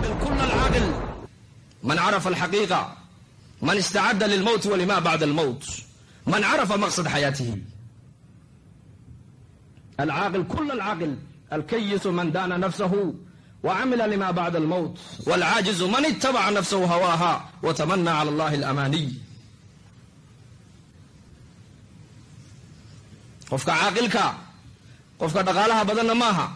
alcaaqil kula alcaaqil man carafa alxaqiiqa man istacadda lilmowti walima bacda almowt man carafa maqsad xayaatihi alcaaqil kula alcaaqil alkayisu man daana nafsahu wcamila lima bacda almowt walcaajizu man itabaca nafsahu hawaaha watamana cala allahi alamaaniy qofka caaqilka qofka dhaqaalaha badanna maaha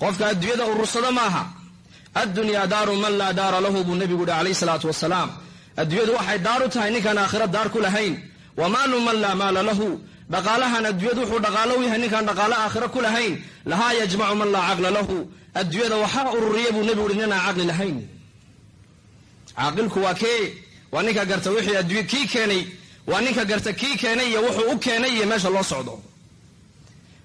qofka adduunyada urursada maaha addunyaa daaru man laa daara lahu buu nebigu yihi calayh salaatu wasalaam adduunyadu waxay daar u tahay ninkaan aakhira daar ku lahayn. Wa maalu man laa maala lahu dhaqaalahan adduunyadu wuxuu dhaqaalo u yahay ninkaan dhaqaalo aakhira ku lahayn. Lahaa yajmacu man laa caqla lahu adduunyada waxaa ururiya buu nebigu yihi ninaan caqli lahayn. Caaqilku waa kee? Waa ninka garta wixii adduunya kii keenay waa ninka garta kii keenay iyo wuxuu u keenay iyo meesha loo socdo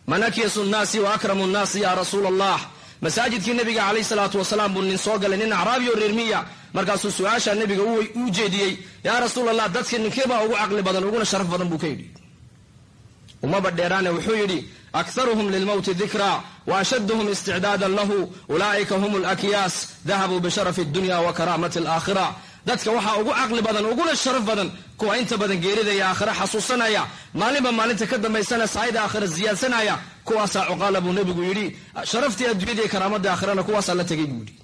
man akyasu nnaasi wa akramu nnaasi ya rasuula allah masaajidkii nebiga calayh salaatu wasalaam buu nin soo galay nin acraabi oo reer miya. Markaasuu su'aasha nebiga u jeediyey yaa rasuul allah dadka ninkeebaa ugu caqli badan uguna sharaf badan buu ka yidhi. Umaba dheeraane wuxuu yidhi akharuhum lilmowti dikraa wa ashaduhum isticdaadan lahu. Ulaa'ika hum lakyaas dahabuu bisharafi dunya wa karaamati alaakhira dadka waxaa ugu caqli badan uguna sharaf badan kuwa inta badan geerida iyo aakhira xasuusanaya. Maalinba maalinta ka dambaysana saayida aakhira ziyaadsanaya kuwaasaa cuqaala buu nebigu yidhi sharaftii adduunyada iyo karaamadda aakhirana kuwaasaa la tegay buu yidhi.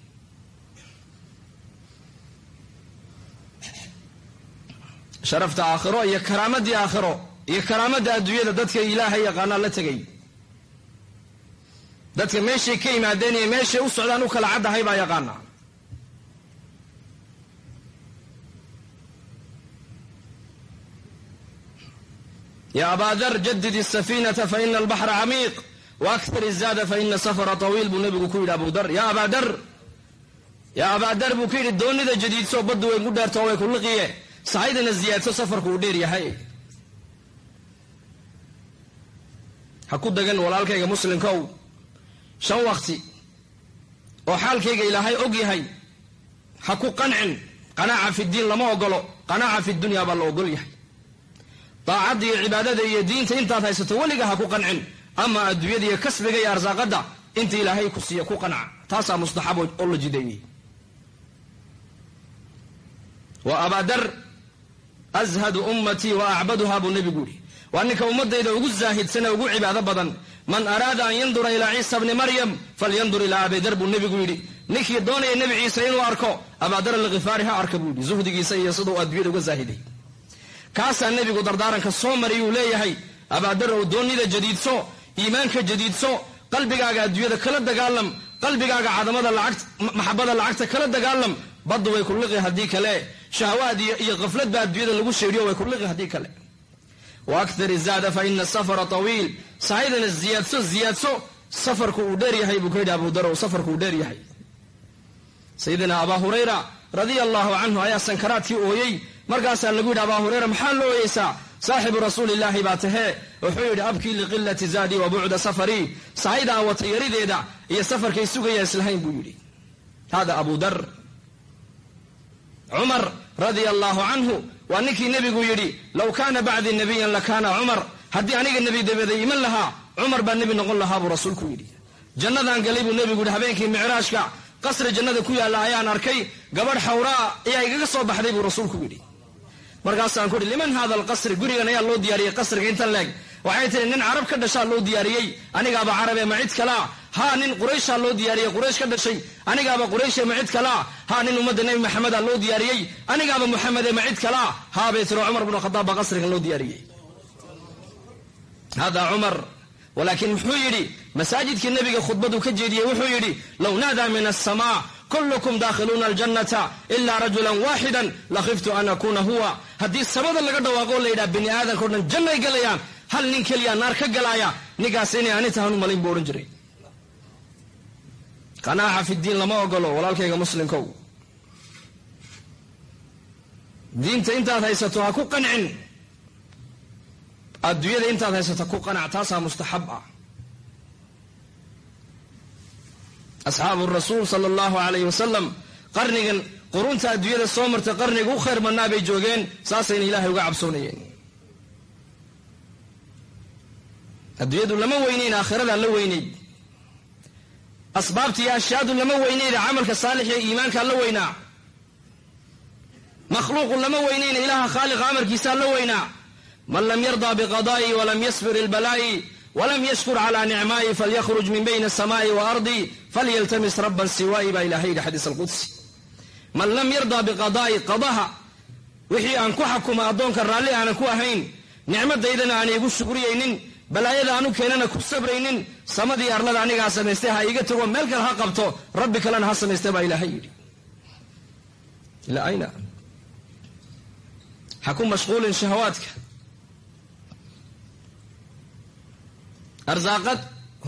Sharafta aakhiro iyo karaamadii aakhiro iyo karaamadda adduunyada dadka ilaahay yaqaanaa la tegay. Dadka meeshay ka yimaadeen iyo meeshay u socdaan u kala caddahay baa yaqaana ya abaa dar jadid isafiinata faina albaxra camiiq waaktar izaada faina safara tawiil buu nabigu ku yidhi abudar ya abaa dar yaa abaadar buu ku yidhi doonida jadiidso baddu weyn ku dheerto way kulliqiye sacaydana ziyaadso safarku uu dheer yahay ha ku degan walaalkayga muslimkow shan waqti oo xaalkayga ilaahay og yahay ha ku qancin qanaaca fi diin lama ogolo qanaaca fi dunyaa baa la ogol yahay daacadda iyo cibaadada iyo diinta intaad haysato weliga ha ku qancin. Ama adduunyada iyo kasbiga iyo arsaaqadda inta ilaahay ku siiya ku qanca. Taasaa mustaxab oo la jideeyey wa abaadar ashadu ummatii wa acbaduha buu nebigu yihi waa ninka ummadayda ugu zaahidsan ugu cibaado badan. Man araada an yandura ilaa ciisa bni maryam falyandur ilaa abidar buu nebigu yidhi. Ninkii doonaya nebi ciise inuu arko abaadar alkhifaari ha arka buu yidhi. Zuhdigiisa iyo siduu adduunyada uga zaahiday kaasaa nebigu dardaaranka soo mariyuu leeyahay abaadar ow doonida jadiidso iimaanka jadiidso qalbigaaga adduunyada kala dagaalam qalbigaaga cadamada maxabada lacagta kala dagaalam baddu way ku liqi haddii kale. Shahawaad iyo khaflad baa adduunyada lagu sheedhiyo way ku liqi haddii kale. Wa aktar izaada fa ina safara tawiil. Sahaydana ziyaadso ziyaadso safarku uu dheer yahay buu ka yidhi abu darow safarku uu dheer yahay. Sayidina abaa hurayra radia allahu canhu ayaa sankaraadkii ooyey markaasaa lagu yidhi abaa hurayra maxaa loo ooyeysaa saaxibu rasuulillaahi baa tahee wuxuu yidhi abkii liqilati zaadii wa bucda safarii sahayda aan wata yarideeda iyo safarkay sugaya islahayn buu yidhi. Hada abu dar cumar radia allahu canhu waa ninkii nebigu yidhi low kaana bacdii nabiyan lakaana cumar haddii aniga nebi iman lahaa cumar baa nebi noqon lahaa buu rasuulku yidhi. Jannadaan galay buu nebigu yidhi habeenkii micraashka qasri jannada ku yaalla ayaan arkay gabadh xawraa ayaa igaga soo baxday buu rasuulku yidhi markaasaan ku ihi liman hada alqasri? Gurigan ayaa loo diyaariyey qasriga intan leeg. Waxay tihi nin carab ka dhashaa loo diyaariyey anigaaba carabe ma kalaa haa nin qurayshaa loo diyaariyey quraysh ka dhashay. Anigaaba qurayshe ma kalaa haa nin ummadda nebi maxameda loo diyaariyey. Anigaaba muxamede ma kalaa haa bay tiro cumar bnu khadaab baa qasrigan loo diyaariyey. Hada cumar. Walaakiin muxuu yidhi masaajidkii nebiga khudbadu ka jeediyey wuxuu yidhi low naadaa min asamaa kullukum daakhiluuna aljannata ilaa rajulan waaxidan lakhiftu an akuuna huwa haddii samada laga dhawaaqo la yidhaha bini aadamka o dhan jannay galayaan hal nin keliya naar ka galaaya ninkaas inay ani tahan u malayn buu odhan jiray. Qanaaca fi diin lama ogolo walaalkayga muslimkow. Diinta intaad haysato ha ku qancin. Adduunyada intaad haysato ku qanac taasaa mustaxab ah. Asxaabu rasuul sala allahu alayh wasalam qarnigan qurunta adduunyada soo martay qarniga u khayr badnaa bay joogeen saasayna ilaahay uga cabsoonayeen. Adduunyadu lama weynayn aakhiradaa la weynay asbaabta iyo ashyaadu lama weynayna camalka saalix ee iimaankaa la weynaa. Makhluuqu lama weynayna ilaaha khaaliqa amarkiisaa la weynaa. Man lam yardaa biqadaa'i walam yasbir ilbalaa'i walam yashkur calaa nicmaa'i falyahruj min bayni asamaa'i wa ardi falyaltamis rabban siwaa'i baa ilahay yidhi xadiis alqudsi man lam yardaa biqadaa'i qadaha wixii aan ku xakuma addoonka raalli aanan ku ahayn nicmadaydana aan iigu shukriyaynin balaayada aanu keenana ku sabraynin samadii arlada anigaa samaystay ha iiga tago meel kale ha qabto rabbi kalena ha samaysta baa ilaahay yidhi. Ilaa ayna? Ha ku mashquulin shahawaadka. Arsaaqad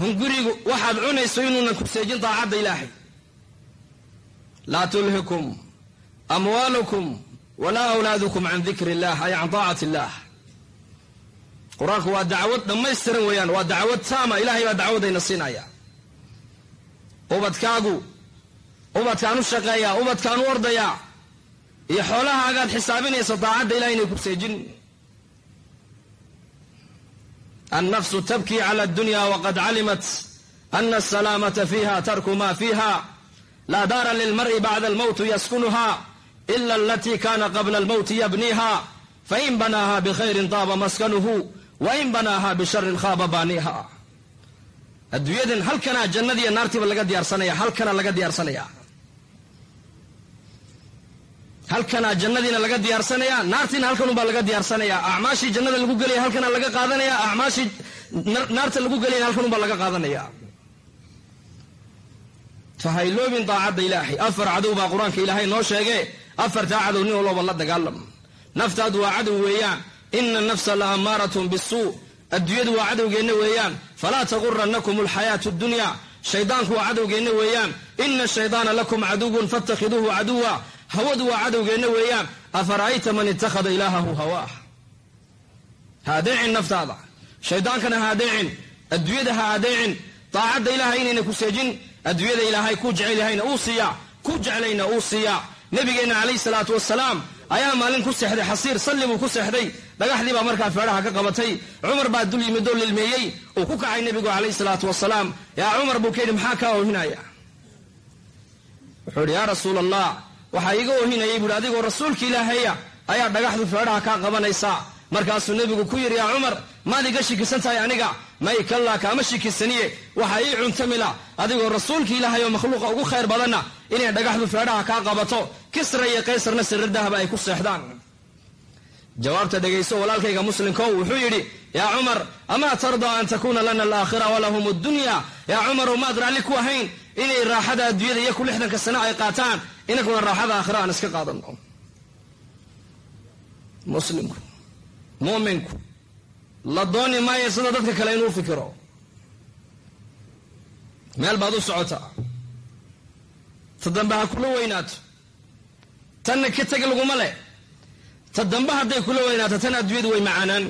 hungurigu waxaad cunayso inuunan ku seejin daacadda ilaahay laa tulhikum amwaalukum walaa awlaadukum can dikri illah ay can daacati illah qur'aanku waa dacwad dhammaystiran weeyaan waa dacwad taama ilahay baa dacwadayna siinaya ubadkaagu ubadkaan u shaqeeyaa ubadkaan u ordayaa iyo xoolahaagaad xisaabinaysa daacadda ilahay inay ku seejin annafsu tabkii cala addunya waqad calimat ana asalaamata fiiha tarku ma fiiha laa daara lilmar'i bacda almowti yaskunuha ila alatii kana qabla almowti yabniiha fain banaaha bikhayrin taaba maskanuhu wain banaaha bisharin khaaba baaniiha adduunyadan halkanaa jannadiiyo naartiiba laga diyaarsanaya halkanaa laga diyaarsanaya halkanaa jannadiina laga diyaarsanaya naartiina halkanubaa laga diyaarsanaya acmaashii jannada lagu gelaya halkanaa laga qaadanaya acmaashii naarta lagu gelayana halkanubaa laga qaadanaya fahayloobin daacadda ilaahay. Afar cadow baa qur'aanka ilaahay noo sheege afartaa cadow nin walooba la dagaalam. Naftaadu waa cadow weeyaan. Ina nafsa la ammaaratun bisuu adduunyadu waa cadowgeenna weeyaan. Falaa taguranakum alxayaatu dunya. Shaydaanku waa cadowgeenna weeyaan. Ina shaydaana lakum caduwun fatakhiduuhu caduwa hawadu waa cadowgeenna weeyaan. Afara'ayta man ittakhada ilaahahu hawaah ha adeecin naftaada. Shaydaankana ha adeecin adduunyada ha adeecin daacadda ilaahay inayna ku seejin adduunyada ilaahay ku jecel yahayna uu siiyaa ku jeclayna uu siiyaa nabigeenna calayhi salaatu wasalaam ayaa maalin ku seexday xasiir salli buu ku seexday. Dhagaxdii baa markaa feedhaha ka qabatay. Cumar baa dul yimid oo lilmeeyey. Uu ku kacay nebigu calayhi salaatu wasalaam yaa cumar buu ka yidhi maxaa kaa oohinaya? Wuxuu yidhi yaa rasuul allah waxaa iiga oohinayay buuhi adigoo rasuulka ilaahaya ayaa dhagaxdu feedhaha kaa qabanaysaa markaasuu nebigu ku yidhi yaa cumar maad iga shikisan tahay aniga? May kallaa kaama shikisaniye. Waxaa ii cuntamila. Adigoo rasuulka ilaahay oo makhluuqa ugu khayr badanna inay dhagaxdu feedhaha kaa qabato. Kisra iyo qaysarna siradahaba ay ku seexdaan. Jawaabta dhegayso walaalkayga muslimko wuxuu yidhi yaa cumar amaa tardaa an takuuna lana alaakhira walahum addunya? Yaa cumarow maad raalli ku ahayn inay raaxada adduunyada iyo ku lixdanka sano ay qaataan inaguna raaxada aakhira aan iska qaadano muslimku muuminku la dooni maayo sida dadka kale inuu fikiro. Meel baad u socotaa ta dambe ha kula weynaato. Tanna ka teg laguma leh. Ta dambe hadday kula weynaato tan adduunyadu way macaanaan.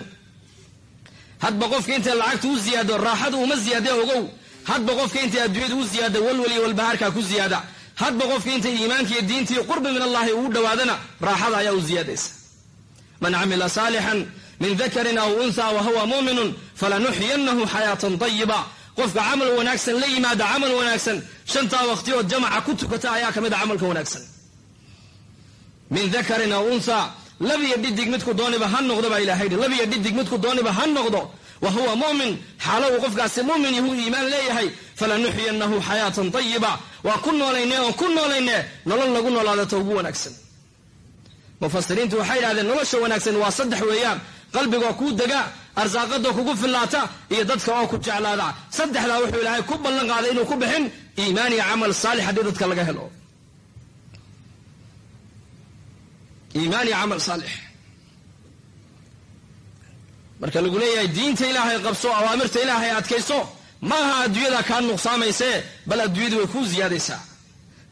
Hadba qofka intay lacagta u ziyaado raaxadu uma ziyaade ogow. Hadba qofka intay adduunyadu u ziyaada walwal iyo walbahaarkaa ku ziyaada. Hadba qofka intay iimaanka iyo qurbi min allahi ugu dhowaadana raaxada ayaa u ziyaadaysa man camila saalixan min dakarin aw unha wa huwa muuminun falanuxyinahu xayaatan tayiba qofka camal wanaagsan la yimaada camal wanaagsan shantaa waqtiyood jamaca ku tukata ayaa ka mid a camalka wanaagsan. Min dakarin aw unha labiyo dhidig midku dooniba ha noqdo baa ilahay yidhi labiyo dhidig midku dooniba ha noqdo wa huwa mu'min xaalo uu qofkaasi mu'min yahuu iimaan leeyahay falanuxyinahu xayaatan tayiba waa ku noolayne oon ku noolayne nolol lagu noolaadato ugu wanaagsan. Mufasiriintu waxay yidhahdeen nolosha wanaagsan waa saddex weeyaan qalbigoo kuu dega arsaaqadoo kugu fillaata iyo dadka oo ku jeclaada. Saddexdaa wuxuu ilaahay ku ballan qaaday inuu ku bixin iimaan iyo camal saalix haddii dadka laga helo. Iimaan iyo camal saalix. Marka lagu leeyahay diinta ilaahay qabso awaamirta ilaahay adkayso maaha adduunyada kaa nuqsaamaysee bal adduunyadu way kuu ziyaadaysaa.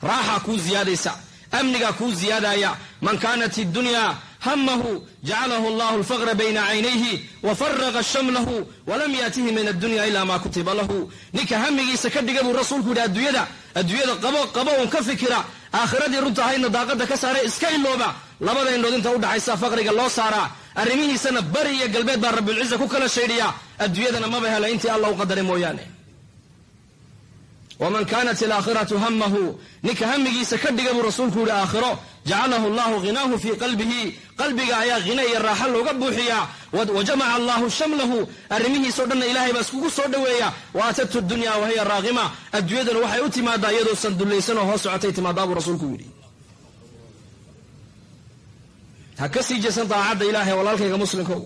Raaxa kuu ziyaadaysa amnigaa kuu ziyaadaya. Man kaanat iddunya hamahu jacalahu allahu alfaqra bayna caynayhi wafaraqa shamlahu walam yaatihi min addunya ila ma kutiba lahu ninka hamigiisa ka dhiga buu rasuulku yidhi adduunyada adduunyada qabo qabo un ka fikira aakhiradii runta ahaydna daaqada ka saare iska ilooba labada indhood inta udhaxaysa faqriga loo saaraa arrimihiisana bari iyo galbeed baa rabbilciza ku kala shaydhiya adduunyadana maba hela intii alla u qadaray mooyaane waman kaanat alaakhiratu hamahu ninka hamigiisa ka dhiga buu rasuulku yihi aakhiro jacalahu allahu ghinaahu fii qalbihi qalbiga ayaa hina iyo raaxa looga buuxiyaa wa jamaca allahu shamlahu arrimihiisao dhanna ilahay baa iskugu soo dhoweeya wa aatatu dunya wahiya raaqima adduunyaduna waxay u timaadaa iyadoo sandullaysan oo hoos socotay timaadaa buu rasuulku yidhi ha ka sii jeesan daacadda ilaahay walaalkayga muslimkow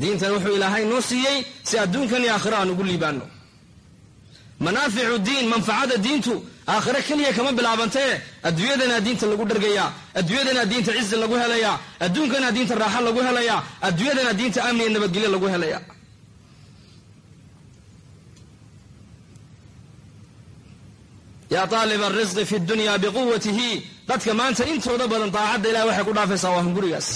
diintan wuxuu ilaahay noo siiyey si adduunkan iyo aakhiro aan ugu liibaano manaaficu diin manfacada diintu aakhiro keliya kama bilaabantee adduunyadanaa diinta lagu dhargayaa adduunyadanaa diinta cizi lagu helayaa adduunkanaa diinta raaxo lagu helayaa adduunyadanaa diinta amni iyo nabadgelyo lagu helayaa yaa aalib arisqi fi dunya biquwatihi dadka maanta intooda badan daacadda ilahay waxay ku dhaafaysaa waa hungurigaas.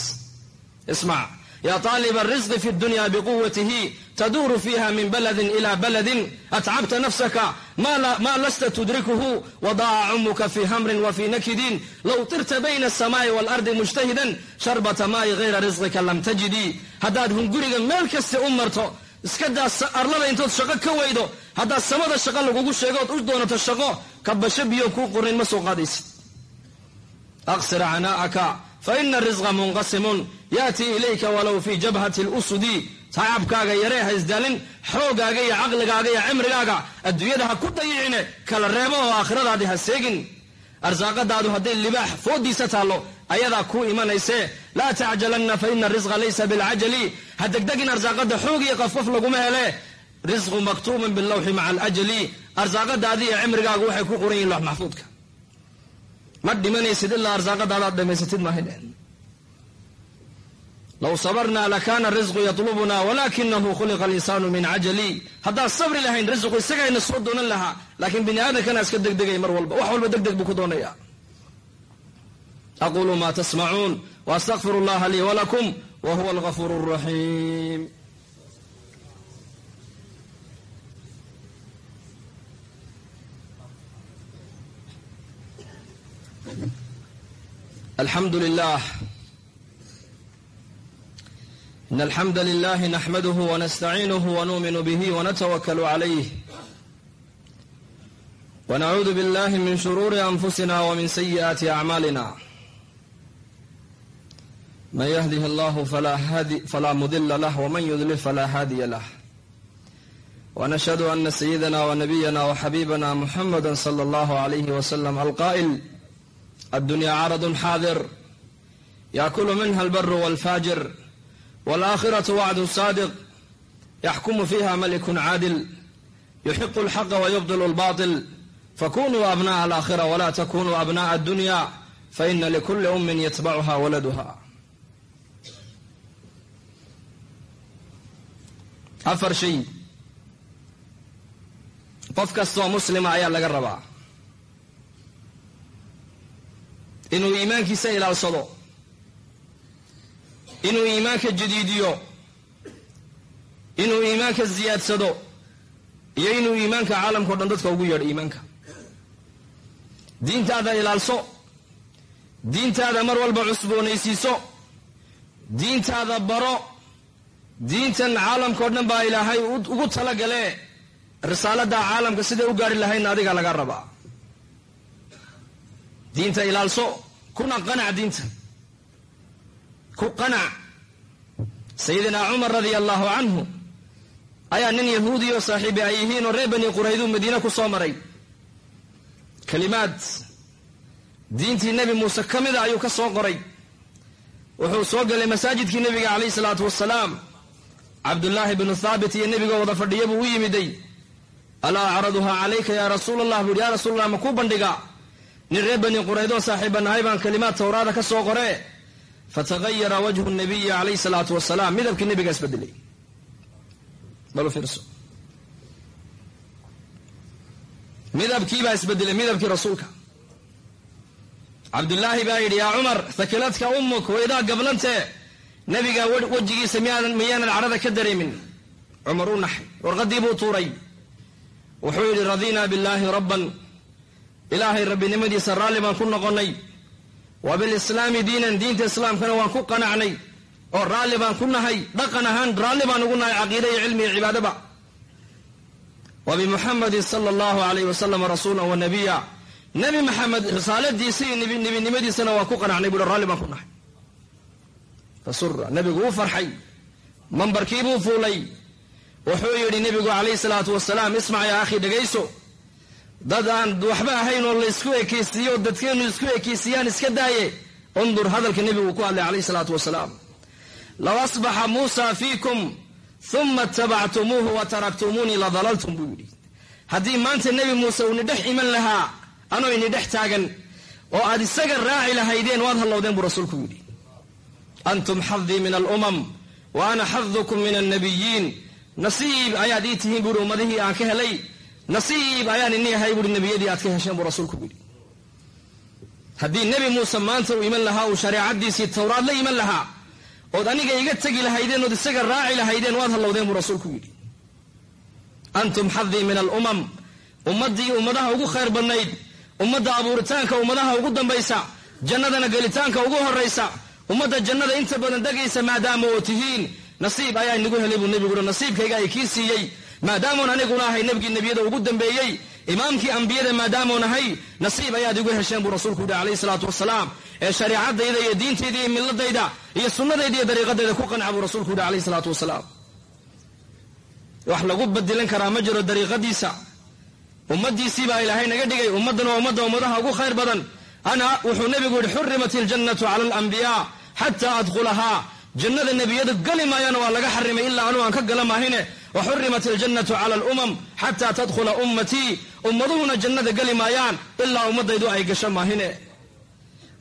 Ismac ya طaalib الrisqi fi اdunya bquwatihi tduuru fiha min baladi ilى baladi atcabta nafsaka ma lasta tudrikuhu wadaca cumuka fi hamrin wfi nakidin low tirta bayna الsamaai wاlardi mujtahidan sharbata maayi hayra risqika lam tajidi haddaad hunguriga meel kasta u marto iska daa arlada intood shaqo ka weydo haddaad samada shaqo lagugu sheegood u doonato shaqo kabasho biyo kuu qorin ma soo qaadaysid aqsir canaa'aka faina risqa munqasimun yaati ilayka walow fii jabhati lusudi tacabkaaga yaree ha isdaalin xoogaaga iyo caqligaaga iyo cimrigaaga adduunyada ha ku dayicine kala reebo oo aakhiradaadii ha seegin. Arsaaqadaadu hadday libaax foodiisa taallo ayadaa kuu imanaysee laa tacjalanna faina risqa laysa bilcajali. Ha degdegin arsaaqada xoog iyo qafqaf laguma hele. Risqu maktuubun bilawxi maca alajali arsaaqadaadii iyo cimrigaagu waxay ku qoran yihiin loox maxfuudka. Ma dhimanaysid ilaa arsaaqadaadaad dhamaysatid maahayn low sabarna lakana risqu yatlubuna walakinahu khuliqa alinsaanu min cajali haddaan sabri lahayn risqu isagayna soo doonan lahaa laakiin bini aadamkana iska degdegay mar walba wax walba degdeg buu ku doonaya aqulu ma tasmacuun waastaqfiru allaha lii walakum wa huwa algafuur raxiim alxamdu lilah إن الحمد لله نحمده ونستعينه ونؤمن به ونتوكل عليه ونعوذ بالله من شرور أنفسنا ومن سيئات أعمالنا من يهده الله فلا, فلا مضل له ومن يضلل فلا هادي له ونشهد أن سيدنا ونبينا وحبيبنا محمدا صلى الله عليه وسلم القائل الدنيا عرض حاضر يأكل منها البر والفاجر walaaakhiratu wacdu saadiq yaxkumu fiiha malikun caadil yuxiqu lxaqa wayubdilu lbail fakunuu abna'a alaakhira walaa takunuu abna'a addunya faina likulli ummin yatbacuha waladuha afar shay qof kastoo muslima ayaa laga rabaa. inuu iimaankiisa ilaalsado inuu iimaanka jadiidiyo inuu iimaanka ziyaadsado iyo inuu iimaanka caalamkao dhan dadka ugu yeedho iimaanka. Diintaada ilaalso diintaada mar walba cusboonaysiiso diintaada baro diintan caalamkao dhan baa ilaahay ugu talagale risaalada caalamka siday u gaari lahaydna adiga laga rabaa. Diinta ilaalso kuna qanac diinta ku qanac sayidina cumar radia allahu canhu ayaa nin yahuudi oo saaxiibi ay yihiin oo reer bani quraydu madiine ku soo maray. Kalimaad diintii nebi muuse ka mida ayuu ka soo qoray. Wuxuu soo galay masaajidkii nebiga calayhi salaatu wasalaam cabdullaahi bnu thaabit iyo nebiga wada fadhiya buu u yimiday. Alaa acraduhaa calayka yaa rasuul allah buu yidhi yaa rasuul allah ma kuu bandhiga? Nin reer bani quraydoo saaxiiba nahay baan kalimaad tawraada ka soo qoree fatagayara wajhu nabiyi calayhi salaatu wasalaam midabkii nebiga isbedelay balu fiirso. Midabkiibaa isbedelay midabkii rasuulka. Cabdullaahi baa yidhi yaa cumar hakiladka ummuk waydaa gablantee nebiga wejigiisa miyaanan cadhada ka dareemin. Cumar u naxay. Warqadii buu tuuray. Wuxuu yidhi radinaa billaahi rabban. Ilaahay rabbinimadiisa raalli baan ku noqonnay wa bilislaami diinan diinta islaamkana waan ku qanacnay oo raalli baan ku nahay dhaqan ahaan raalli baan ugu nahay caqiida iyo cilmi iyo cibaadaba. Wa bimuxamadin sala allahu alayh wasalam rasuula wa nabiya. Nebi maxamed risaaladiisa iyo nebinimadiisana waa ku qanacnay buuhi raalli baan ku nahay. Fasura nebigu uu farxay mambarkiibuu fuulay. Wuxuu yidhi nebigu calayhi salaatu wasalaam ismac yaa akhi dhegayso dad aan waxba ahayn oo laysku ekaysiiyo dadkeenu isku ekaysiiyaan iska daaye undur hadalka nebigu ku hadlay calayhi salaatu wasalaam. Low asbaxa muusa fiikum uma itabactumuuhu wa taraktumuunii la dalaltum buu yidhi. Haddii maanta nebi muuse uu nidhex iman lahaa anoo inidhex taagan oo aad isaga raaci lahaydeen waad hallowdeen buu rasuulku yidhi. Antum xadii min alumam wa ana xadukum min annabiyiin nasiib ayaad ii tihiin buuhi ummadihii aan ka helay nasiib ayaan ini ahay buuhi nebiyadii aad ka hesheen buu rasuulku yidhi. Haddii nebi muuse maanta uu iman lahaa uu shareecadiisii towraad la iman lahaa ood aniga iga tegi lahaydeen ood isaga raaci lahaydeen waad hallowdeen buu rasuulku yidhi. Antum xadii min alumam ummaddii ummadaha ugu khayr badnayd ummadda abuuritaanka ummadaha ugu dambaysa jannadana gelitaanka ugu horaysa ummadda jannada inta badan degaysa maadaama oo tihiin nasiib ayaa inagu helay buu nebigu uhi nasiibkayga ay kii siiyey maadaamoon aniguna ahay nebigii nebiyada ugu dambeeyey imaamkii ambiyada maadaamoon ahay nasiib ayaad igu hesheen buu rasuulku yidhi calayhi salaatu wasalaam ee shareecadayda iyo diintayda iyo milladayda iyo sunnadayda iyo dariiqadayda ku qanca buu rasuulku yidhi calayhi salaatu wasalaam wax lagu badilan karaa ma jiro dariiqadiisa. Ummadiisii baa ilaahay naga dhigay ummaddan waa ummadda ummadaha ugu khayr badan. Ana wuxuu nebigu yidhi xurimat iljannatu cala alambiyaa xataa adkhulahaa. Jannada nebiyadu geli maayana waa laga xarimay ilaa anuu aan ka gala maahine wa xurimat iljannatu cala alumam xataa tadkhula ummatii ummaduhuna jannada geli maayaan ilaa ummadaydu ay gasho maahine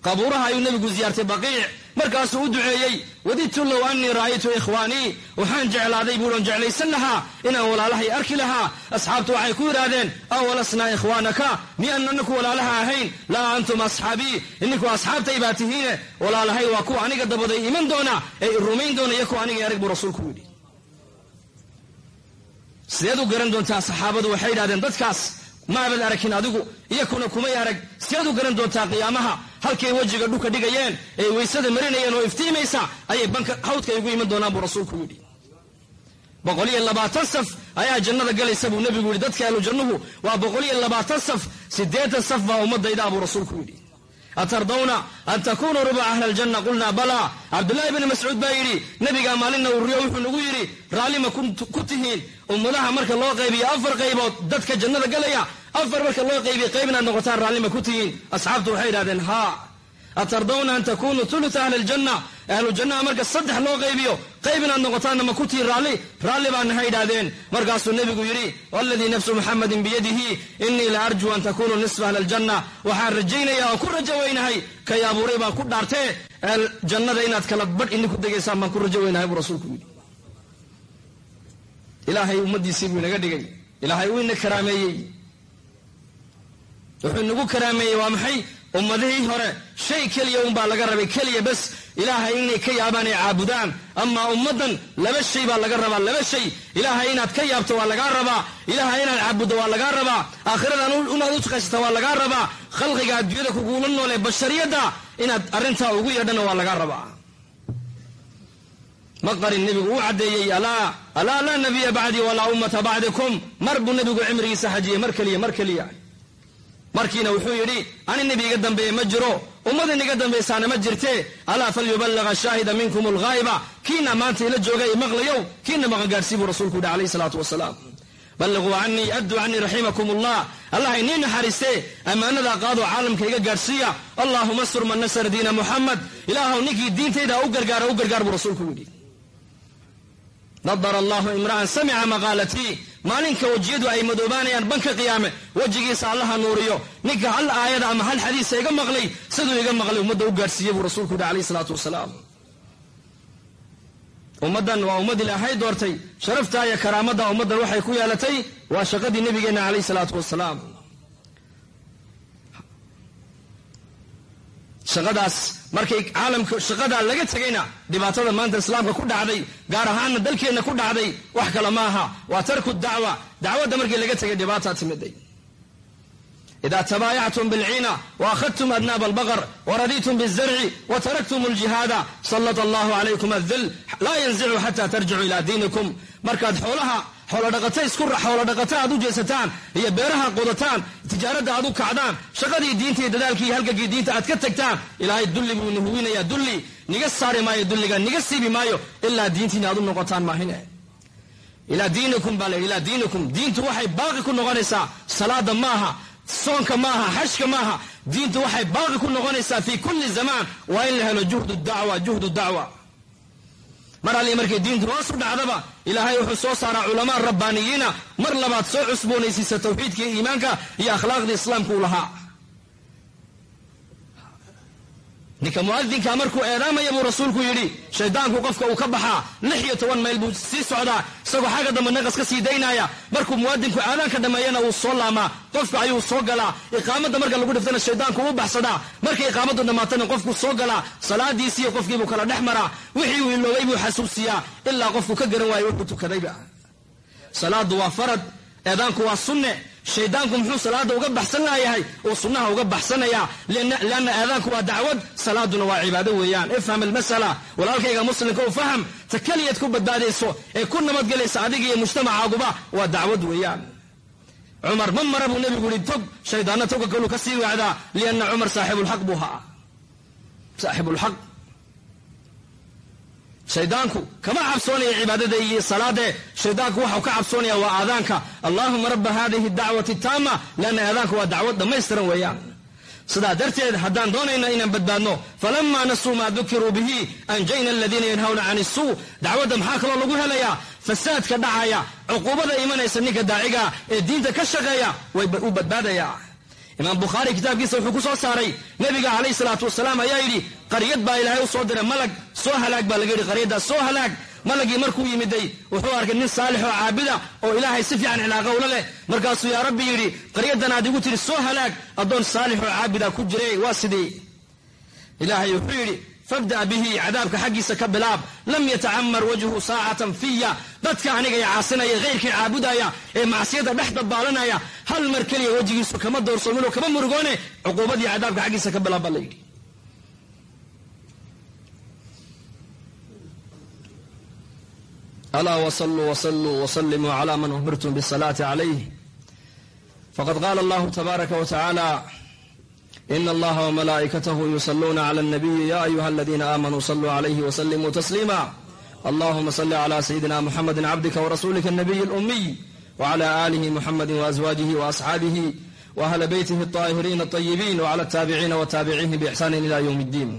qabuuraha ayuu nebigu ziyaartay baqiic markaasuu u duceeyey wadidtu low annii ra'aytu ikhwaanii waxaan jeclaaday buuhan jeclaysan lahaa inaan walaalahay arki lahaa asxaabtu waxay ku yidhaahdeen awalasnaa ikhwaanaka miyaan anaku walaalaha ahayn laa antum asxaabii ininku asxaabtay baa tihiine walaalahay waa kuwa aniga dabaday iman doona ee i rumayn doona iyo kuwa aniga arag buu rasuulku yidhi sideed u garan doontaa saxaabadu waxay yidhahdeen dadkaas maabad arakin adigu iyakuna kumay arag. Sideed u garan doontaa qiyaamaha halkay wejiga dhulka dhigayeen ee weysada marinayeen oo iftiimaysa ayay banka hawdka igu iman doonaan buu rasuulku yidhi. Boqol iyo labaatan saf ayaa jannada galaysa buu nebigu yidhi dadka ahlu jannuhu waa boqol iyo labaatan saf siddeetan saf baa ummadaydaa buu rasuulku yidhi atardawna an takunuu rubaca ahli aljanna qulnaa balaa cabdullaahi bni mascuud baa yidhi nebigaa maalinna urriyo wuxuu nagu yidhi raallima ku tihiin ummadaha marka loo qaybiyo afar qaybood dadka jannada galaya afar marka loo qaybiyo qayb inaad noqotaan raallima ku tihiin asxaabtu waxay yidhahdeen haa atardawna an takunuu tuluta ahli aljanna ahlu jannaha marka saddex loo qaybiyo qayb inaad noqotaanna ku tihiin raalli raalli baana ha yidhaahdeen markaasuu nebigu yidhi waladii nafsu muxamadin biyadihi inii la arjuu an takunuu nisfa ahli aljanna waxaan rajaynayaa oo ku rajo weynahay kay baan ku dhaartee jannada inaad kala badh idinku degaysaan baan ku rajo weynahay buu rasuulku yidhi ilaahay ummaddiisii buu inaga dhigay ilaahay uu ina karaameeyey wuxuu inagu karaameeyey waa maxay ummadihii hore shay keliya unbaa laga rabay. Keliya bas ilaahay inay ka yaabaan ay caabudaan. Amaa ummaddan laba shay baa laga rabaa. Laba shay ilaahay inaad ka yaabto waa lagaa rabaa. Ilaahay inaad caabuddo waa lagaa rabaa. Aakhiradan inaad u shaqaysata waa lagaa rabaa. Khalqiga adduunyada kugula noole bashariyadda inaad arrintaa ugu yeedhana waa lagaa rabaa. Maqarin nebigu uu caddeeyey alaa laa nabiya bacdii walaa ummata bacdikum. Mar buu nebigu cimrigiisa xajiyey mar keliya mar keliya markiina wuxuu yidhi ani nebi iga dambeeye ma jiro ummadin iga dambaysaana ma jirte. Alaa falyubalaga shaahida minkum alghaa'iba kiina maanta ila jooga i maqlayow kiina maqan gaadhsii buu rasuulku yidhi alayhi salaatu wasalaam. Balliquu canii adduu canii raximakum allah allah inii naxariistee ammaanadaa qaadoo caalamka iga gaadhsiiya allaahuma sur man nasara diina muxamed ilaahuw ninkii diintayda u gargaara u gargaar buu rasuulku yidhi. Nadara allahu imra'an samica maqaalatii maalinka wejiyadu ay madoobaanayaan banka qiyaame wejigiisa allaha nuuriyo. Ninka hal aayada ama hal xadiisa iga maqlay siduu iga maqlay ummadda u gaadhsiiyey buu rasuulku yidhi alayhi salaatu wasalaam. Ummaddan waa ummad ilaahay doortay sharaftaa iyo karaamadda ummaddan waxay ku yeelatay waa shaqadii nebigeenna calayhi salaatu wasalaam shaqadaas. Markay caalamka shaqadaa laga tegayna dhibaatada maanta islaamka ku dhacday gaar ahaanna dalkeenna ku dhacday wax kale ma aha. Waa tarku dacwa. Dacwadda markii laga tegay dhibaataa timiday ida tabaayactum bilciina waakhadtum adnaaba albaqar waraditum bizarci wataraktum aljihaada sallat allahu calaykum adil laa yanzicu xata tarjicu ilaa diinikum. Markaad xoolaha xoolodhaqata isku xoolodhaqata aad u jeesataan iyo beeraha qodataan tijaaradda aad u kacdaan shaqadii diinta iyo dadaalkii iyo halgankii diinta aad ka tagtaan ilaahay dulli buu nahuwinayaa dulli niga saari maayo dulliga niga siibi maayo ilaa diintiina aad u noqotaan maahine. Ilaa diinikum baa layidhi ilaa diinikum diintu waxay baaqi ku noqonaysaa salaada maaha soonka maaha xashka maaha diintu waxay baaqi ku noqonaysaa fi kulli zamaan waa in la helo juhdu dacwa juhdu dacwa mar alli markay diintu hoos u dhacdaba ilaahay wuxuu soo saaraa culamaa rabbaaniyiina mar labaad soo cusboonaysiisa tawxiidka iyo iimaanka iyo akhlaaqdii islaamku u lahaa ninka muadinka markuu eedaamaya buu rasuulku yidhi shaydaanku qofka uu ka baxaa lix iyo toban mayl buu sii socdaa isagoo xagga dambe naqas ka sii daynaya. Markuu muwaadinku aadaanka dhammeeyana wuu soo laamaa qofka ayuu soo galaa. Iqaamadda marka lagu dhiftana shaydaanku u baxsadaa. Markay iqaamaddu dhammaatana qofku soo galaa salaadiisiiyo qofkiibuu kala dhex maraa. Wixii uu iloobay buu xasuusiyaa ilaa qofku ka garan waayo wuxuu tukadayba salaadu waa farad eedaanku waa sunne shaydaanku muxuu salaada uga baxsan laayahay uu sunnaha uga baxsanaya? Lianna aadaanku waa dacwad salaaduna waa cibaado weeyaan. Ifham almasala walaalkayga muslimka u faham ta keliyaad ku badbaadayso ee ku nabadgelaysa adiga iyo mujtamacaaguba waa dacwad weeyaan. Cumar ma mara buu nebigu yihi tog shaydaanna toga kaluu ka sii wacdaa lianna cumar saaxibulxaq buu haa. Saaxibulxaq shaydaanku kama cabsoonaya cibaadada iyo salaade shaydaanku waxau ka cabsoonaya waa aadaanka. Allahuma raba hadihi dacwati taama leanna aadaanku waa dacwad dhammaystiran weeyaan. Sidaa darteed haddaan doonayna inaan badbaadno falama nasuu maa dukiruu bihi anjayna aladiina yanhawna can isuu dacwadda maxaa kaloo lagu helayaa? Fasaadka dhacaya cuquubada imanaysa ninka daaciga ee diinta ka shaqeeya way u badbaadaya imaam bukhaari kitaabkiisa wuxuu ku soo saaray nebiga calayhi salaatu wasalaam ayaa yidhi qaryad baa ilaahay u soo diray malag soo halaag baa laga yidhi qaryaddaas soo halaag. Malagii markuu yimiday wuxuu arkay nin saalix oo caabida oo ilaahay si fiican cilaaqa ula leh. Markaasuu yaa rabbi yidhi qaryadan igu tiri soo halaag addoon saalix oo caabida ku jiray waa sidii ilaahay wuxuu yidhi fabda bihi cadaabka xaggiisa ka bilaab lam yatacamar wajhu saacatan fiya dadka aniga caasinaya khayrkii caabudaya ee macsiyada dhex dabaalanaya hal mar keliya wejigiisu kama doorsoomin oo kama murugoone cuquubadii cadaabka xaggiisa ka bilaab la yidhi. Alaa wsaluu wsluu wslimuu cla man umirtum bsalaati calayh faqad qaala allahu tabaaraka tacaala in allaha wmalaa'ikatahu yusaluuna cla اnabiyi ya ayuha aladiina aamanuu saluu calayhi wslimuu tasliima allahuma sali cla sayidina muxamadi cabdika warasuulika nabiyi lumiy wcla alihi muxamadi waaswaajihi waasxaabihi waahla beytihi aahiriina ayibiin wcla taabiciina wataabicihi bixsani ila ywm اddiin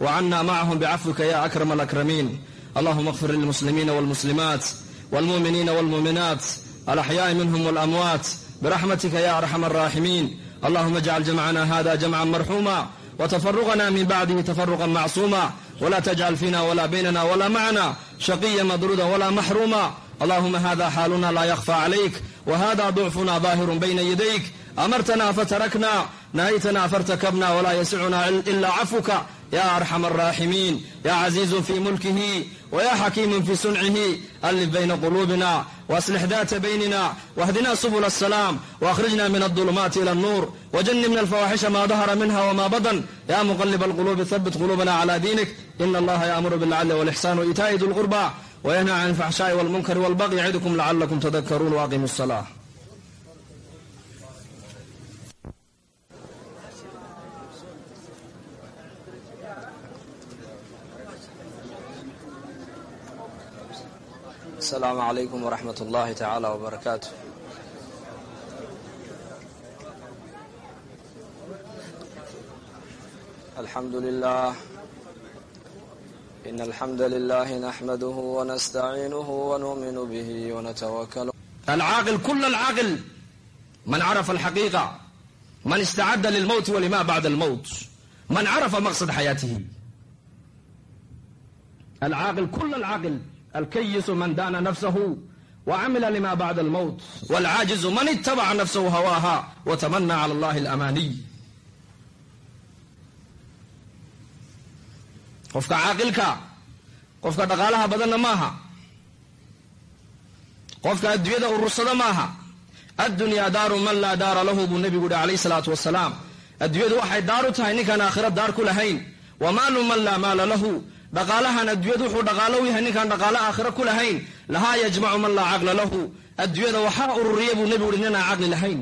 wcana macahum bcafwika ya akrama alakramiin allahuma kfir lilmuslimiina wlmuslimaat wlmuminiina wlmuminaat alaxyaai minhm wlamwaat braxmatika ya arxam araaximiin allahuma jcal jamcana hada jamca marxuuma wtafarqna min bacdihi tafarqa macsuuma wla تجcal fina wla baynana wla macna shaqiya madruda wla maxruuma allahuma hada xaaluna la ykfى عlayk whada ضcfuna ظaahir bayna yadayk amartna fatarakna nahaytna fartakbna wla yscuna ila cafwka ya arxam الraaximiin ya caزiizu fi mulkihi wya xakiimu fi suncihi alif bayna quluubina waslix data baynina wahdina subul الsalaam waأkhrijna min الظulmaati ilى الnuur wjanibna alfawaxisha ma dahara minha wma badan ya muqlib اlqulubi habit qulubana cla diinik in allaha yaamuru bاlcadli wاlإxsan وإitaaءi du lqurba wynha can اlfaxshaaءi wاlmunkar wاlbaqi yacidkum lacalakum tadakaruun waaqimu الصlaة السلام عليكم ورحمة الله تعالى وبركاته الحمد لله إن الحمد لله نحمده ونستعينه ونؤمن به ونتوكل العاقل كل العاقل من عرف الحقيقة من استعد للموت ولما بعد الموت من عرف مقصد حياته العاقل كل العاقل الكيس من دان نفسه وعمل لما بعد الموت والعاجز من اتبع نفسه هواها وتمنى على الله الأماني qofka caaqilka qofka dhaqaalaha badanna maaha qofka adduunyada urursada maaha addunyaa daaru man laa daara lahu buu nebigu yihi calayh salaatu wasalaam adduunyadu waxay daar u tahay ninkaan aakhira daar ku lahayn. Wa maalu man laa maala lahu dhaqaalahan adduunyadu wuxuu dhaqaalo u yahay ninkaan dhaqaalo aakhiro ku lahayn. Lahaa yajmacu man laa caqla lahu. Adduunyada waxaa ururiya buu nebigu uhi ninaan caqli lahayn